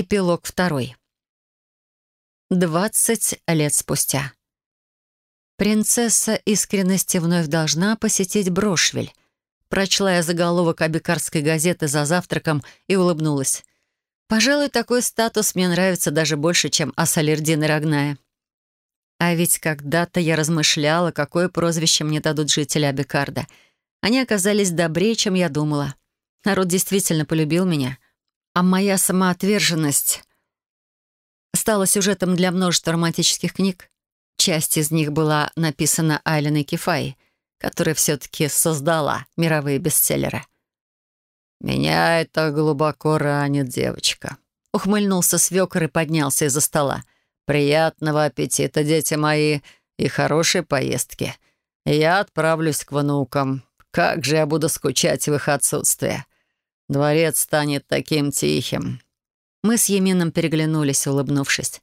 Эпилог второй. Двадцать лет спустя. Принцесса искренности вновь должна посетить Брошвель. Прочла я заголовок абикарской газеты за завтраком и улыбнулась. Пожалуй, такой статус мне нравится даже больше, чем Асалердин и Рогная. А ведь когда-то я размышляла, какое прозвище мне дадут жители Абикарда. Они оказались добрее, чем я думала. Народ действительно полюбил меня. А моя самоотверженность стала сюжетом для множества романтических книг. Часть из них была написана Айленой Кефай, которая все-таки создала мировые бестселлеры. «Меня это глубоко ранит, девочка», — ухмыльнулся свекор и поднялся из-за стола. «Приятного аппетита, дети мои, и хорошей поездки. Я отправлюсь к внукам. Как же я буду скучать в их отсутствие. Дворец станет таким тихим». Мы с Емином переглянулись, улыбнувшись.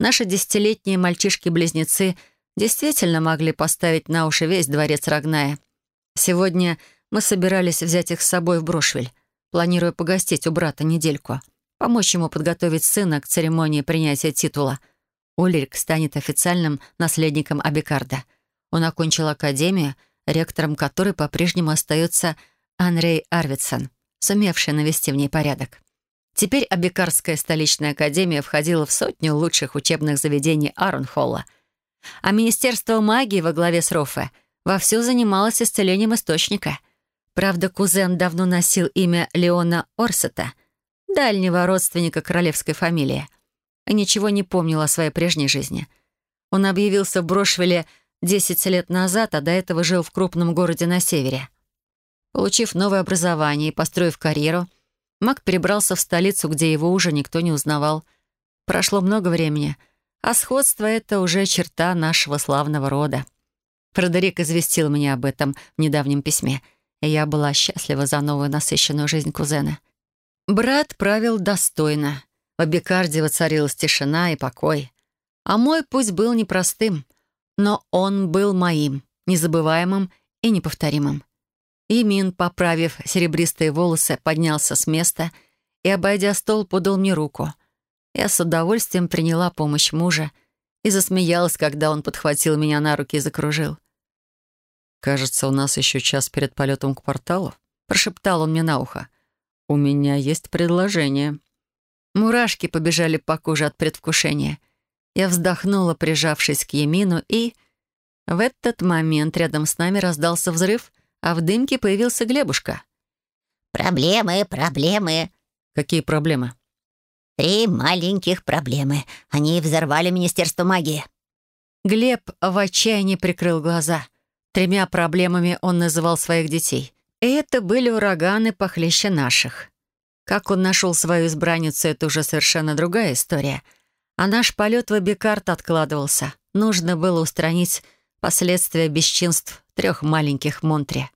Наши десятилетние мальчишки-близнецы действительно могли поставить на уши весь дворец Рогная. Сегодня мы собирались взять их с собой в Брошвель, планируя погостить у брата недельку, помочь ему подготовить сына к церемонии принятия титула. Ульрик станет официальным наследником Абикарда. Он окончил академию, ректором которой по-прежнему остается Анрей Арвидсон, сумевший навести в ней порядок. Теперь Абикарская столичная академия входила в сотню лучших учебных заведений Аронхолла. А Министерство магии во главе с Рофе вовсю занималось исцелением источника. Правда, кузен давно носил имя Леона Орсета, дальнего родственника королевской фамилии, и ничего не помнил о своей прежней жизни. Он объявился в Брошвеле 10 лет назад, а до этого жил в крупном городе на севере. Получив новое образование и построив карьеру, Мак перебрался в столицу, где его уже никто не узнавал. Прошло много времени, а сходство — это уже черта нашего славного рода. Фредерик известил меня об этом в недавнем письме, и я была счастлива за новую насыщенную жизнь кузена. Брат правил достойно. В Абикарде воцарилась тишина и покой. А мой путь был непростым, но он был моим, незабываемым и неповторимым. Имин, поправив серебристые волосы, поднялся с места и, обойдя стол, подал мне руку. Я с удовольствием приняла помощь мужа и засмеялась, когда он подхватил меня на руки и закружил. «Кажется, у нас еще час перед полетом к порталу», — прошептал он мне на ухо. «У меня есть предложение». Мурашки побежали по коже от предвкушения. Я вздохнула, прижавшись к Емину, и... В этот момент рядом с нами раздался взрыв, а в дымке появился Глебушка. «Проблемы, проблемы». «Какие проблемы?» «Три маленьких проблемы. Они взорвали Министерство магии». Глеб в отчаянии прикрыл глаза. Тремя проблемами он называл своих детей. И это были ураганы похлеще наших. Как он нашел свою избранницу, это уже совершенно другая история. А наш полет в Абикарт откладывался. Нужно было устранить последствия бесчинств трех маленьких Монтри.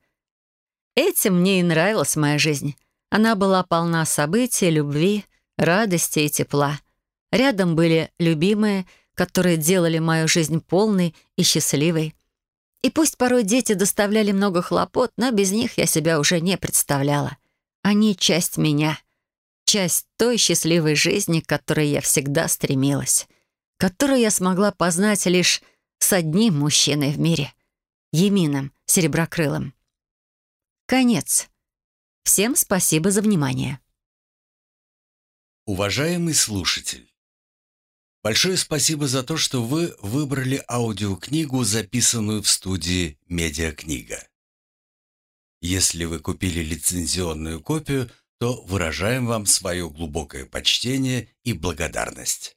Этим мне и нравилась моя жизнь. Она была полна событий, любви, радости и тепла. Рядом были любимые, которые делали мою жизнь полной и счастливой. И пусть порой дети доставляли много хлопот, но без них я себя уже не представляла. Они — часть меня, часть той счастливой жизни, к которой я всегда стремилась, которую я смогла познать лишь с одним мужчиной в мире — Емином Сереброкрылым. Конец. Всем спасибо за внимание. Уважаемый слушатель, большое спасибо за то, что вы выбрали аудиокнигу, записанную в студии «Медиакнига». Если вы купили лицензионную копию, то выражаем вам свое глубокое почтение и благодарность.